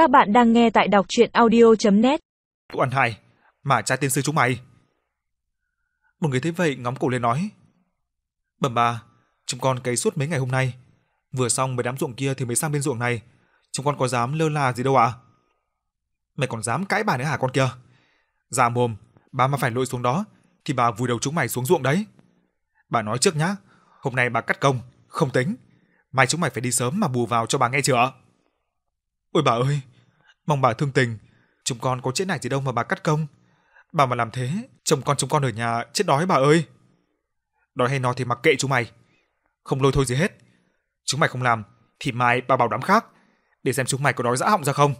Các bạn đang nghe tại đọc chuyện audio.net Ăn hai, mà cha tiên sư chúng mày. Một người thấy vậy ngóng cổ lên nói. Bẩm bà, chúng con cấy suốt mấy ngày hôm nay. Vừa xong mấy đám ruộng kia thì mới sang bên ruộng này. Chúng con có dám lơ là gì đâu ạ? Mày còn dám cãi bà nữa hả con kia? già mồm, bà mà phải lội xuống đó, thì bà vùi đầu chúng mày xuống ruộng đấy. Bà nói trước nhá, hôm nay bà cắt công, không tính. Mai chúng mày phải đi sớm mà bù vào cho bà nghe chưa? Ôi bà ơi, mong bà thương tình, chúng con có chết này gì đâu mà bà cắt công. Bà mà làm thế, chồng con chúng con ở nhà chết đói bà ơi. Đói hay no thì mặc kệ chúng mày. Không lôi thôi gì hết. Chúng mày không làm, thì mai bà bảo đám khác, để xem chúng mày có đói dã họng ra không.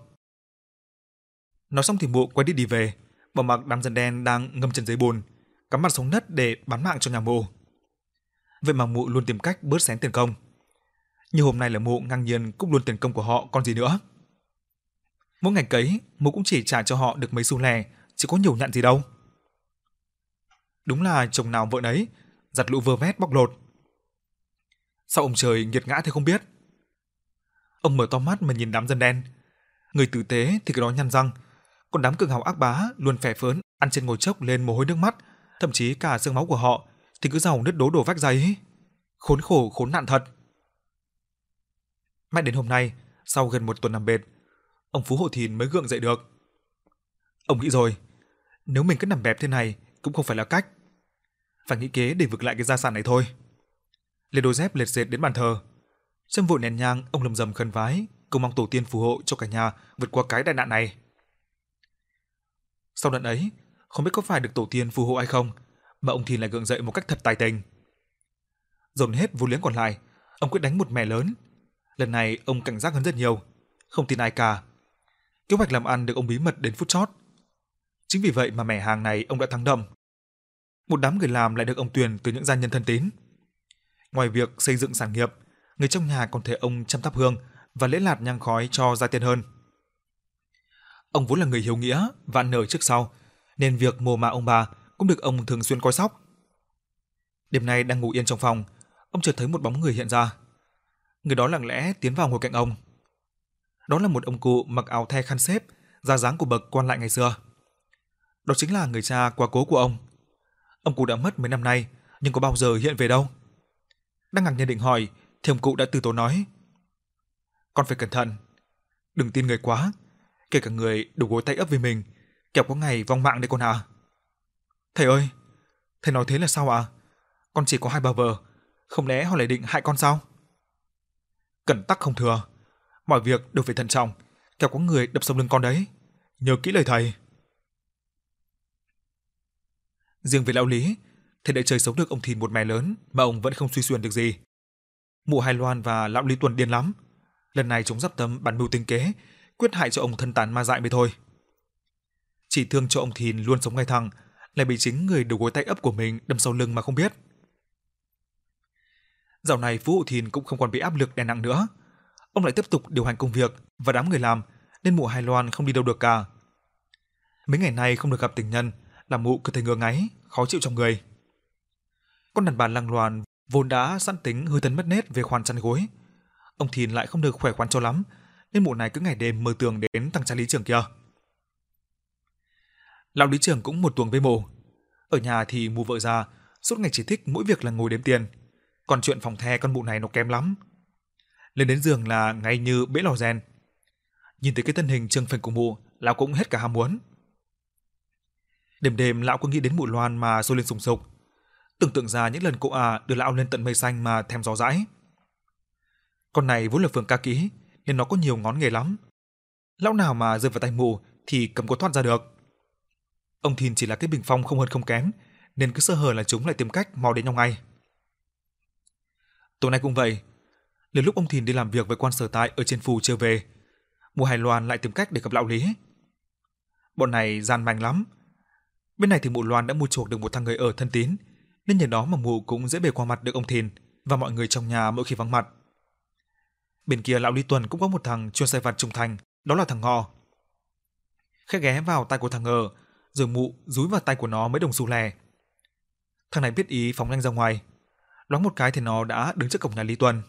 Nói xong thì mụ quay đi đi về, bỏ mặc đám dân đen đang ngâm chân dưới bồn, cắm mặt xuống đất để bán mạng cho nhà mụ. Vậy mà mụ luôn tìm cách bớt xén tiền công. Như hôm nay là mụ ngang nhiên cúp luôn tiền công của họ còn gì nữa. Mỗi ngày cấy, mụ cũng chỉ trả cho họ được mấy xu lẻ, chứ có nhiều nhận gì đâu. Đúng là chồng nào vợ nấy, giặt lũ vơ vét bóc lột. Sao ông trời nghiệt ngã thì không biết. Ông mở to mắt mà nhìn đám dân đen. Người tử tế thì cái đó nhăn răng, còn đám cường hào ác bá luôn phè phớn, ăn trên ngồi chốc lên mồ hôi nước mắt, thậm chí cả xương máu của họ thì cứ giàu nứt đố đổ vách giấy. Khốn khổ khốn nạn thật. Mãi đến hôm nay, sau gần một tuần nằm bệt, ông Phú Hộ Thìn mới gượng dậy được. Ông nghĩ rồi, nếu mình cứ nằm bẹp thế này cũng không phải là cách. Phải nghĩ kế để vực lại cái gia sản này thôi. Lê đôi dép lệt dệt đến bàn thờ. Xem vội nén nhang, ông lầm rầm khấn vái, cầu mong tổ tiên phù hộ cho cả nhà vượt qua cái đại nạn này. Sau đoạn ấy, không biết có phải được tổ tiên phù hộ hay không, mà ông Thìn lại gượng dậy một cách thật tài tình. Dồn hết vốn liếng còn lại, ông quyết đánh một mẻ lớn. Lần này ông cảnh giác hơn rất nhiều, không tin ai cả. Kế hoạch làm ăn được ông bí mật đến phút chót. Chính vì vậy mà mẻ hàng này ông đã thắng đậm. Một đám người làm lại được ông tuyển từ những gia nhân thân tín. Ngoài việc xây dựng sản nghiệp, người trong nhà còn thể ông chăm thắp hương và lễ lạt nhang khói cho gia tiên hơn. Ông vốn là người hiếu nghĩa và nở trước sau, nên việc mồ mả ông bà cũng được ông thường xuyên coi sóc. Đêm nay đang ngủ yên trong phòng, ông chợt thấy một bóng người hiện ra. Người đó lặng lẽ tiến vào ngồi cạnh ông. Đó là một ông cụ mặc áo the khăn xếp, ra dáng của bậc quan lại ngày xưa. Đó chính là người cha quá cố của ông. Ông cụ đã mất mấy năm nay, nhưng có bao giờ hiện về đâu? Đang ngạc nhiên định hỏi, thì ông cụ đã từ tốn nói: "Con phải cẩn thận, đừng tin người quá, kể cả người đủ gối tay ấp vì mình, kẻo có ngày vong mạng đấy con à." "Thầy ơi, thầy nói thế là sao ạ? À? Con chỉ có hai bà vợ, không lẽ họ lại định hại con sao?" Cẩn tắc không thừa, mọi việc đều phải thận trọng, kẻo có người đập sầm lưng con đấy. Nhớ kỹ lời thầy. Riêng về lão Lý, thầy đã chơi sống được ông Thìn một mẻ lớn mà ông vẫn không suy xuyên được gì. Mụ Hai Loan và lão Lý Tuần điên lắm. Lần này chúng dắp tâm bàn mưu tính kế, quyết hại cho ông thân tàn ma dại mới thôi. Chỉ thương cho ông Thìn luôn sống ngay thẳng, lại bị chính người đầu gối tay ấp của mình đâm sau lưng mà không biết. Dạo này Phú Hữu Thìn cũng không còn bị áp lực đè nặng nữa. Ông lại tiếp tục điều hành công việc và đám người làm, nên mụ hài Loan không đi đâu được cả. Mấy ngày nay không được gặp tình nhân, làm mụ cứ thấy ngứa ngáy, khó chịu trong người. Con đàn bà lăng loàn vốn đã sẵn tính hơi tấn mất nết về khoan chăn gối. Ông Thìn lại không được khỏe khoắn cho lắm, nên mụ này cứ ngày đêm mơ tưởng đến thằng cha lý trưởng kia. Lão lý trưởng cũng một tuồng với mụ. Ở nhà thì mụ vợ già, suốt ngày chỉ thích mỗi việc là ngồi đếm tiền. Còn chuyện phòng the con mụ này nó kém lắm. Lên đến giường là ngay như bể lò rèn. Nhìn thấy cái thân hình trương phình của mụ, lão cũng hết cả ham muốn. Đêm đêm lão cứ nghĩ đến mụ Loan mà sôi lên sùng sục. Tưởng tượng ra những lần cô à đưa lão lên tận mây xanh mà thèm gió dãi. Con này vốn là phường ca kỹ, nên nó có nhiều ngón nghề lắm. Lão nào mà rơi vào tay mụ thì cầm có thoát ra được. Ông Thìn chỉ là cái bình phong không hơn không kém, nên cứ sơ hở là chúng lại tìm cách mò đến nhau ngay. Tối nay cũng vậy. Liền lúc ông Thìn đi làm việc với quan sở tại ở trên phù chưa về, mùa Hải Loan lại tìm cách để gặp lão Lý. Bọn này gian manh lắm. Bên này thì mụ Loan đã mua chuộc được một thằng người ở thân tín, nên nhờ đó mà mụ cũng dễ bề qua mặt được ông Thìn và mọi người trong nhà mỗi khi vắng mặt. Bên kia lão Lý Tuần cũng có một thằng chuyên sai vặt trung thành, đó là thằng Ngọ. Khẽ ghé vào tay của thằng Ngờ, rồi mụ dúi vào tay của nó mấy đồng xu lẻ. Thằng này biết ý phóng nhanh ra ngoài, loáng một cái thì nó đã đứng trước cổng nhà Lý Tuần.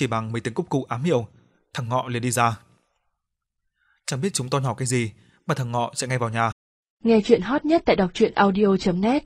Chỉ bằng mấy tiếng cúc cụ ám hiệu, thằng Ngọ liền đi ra. Chẳng biết chúng to nhỏ cái gì mà thằng Ngọ chạy ngay vào nhà. Nghe chuyện hot nhất tại đọc truyện audio.net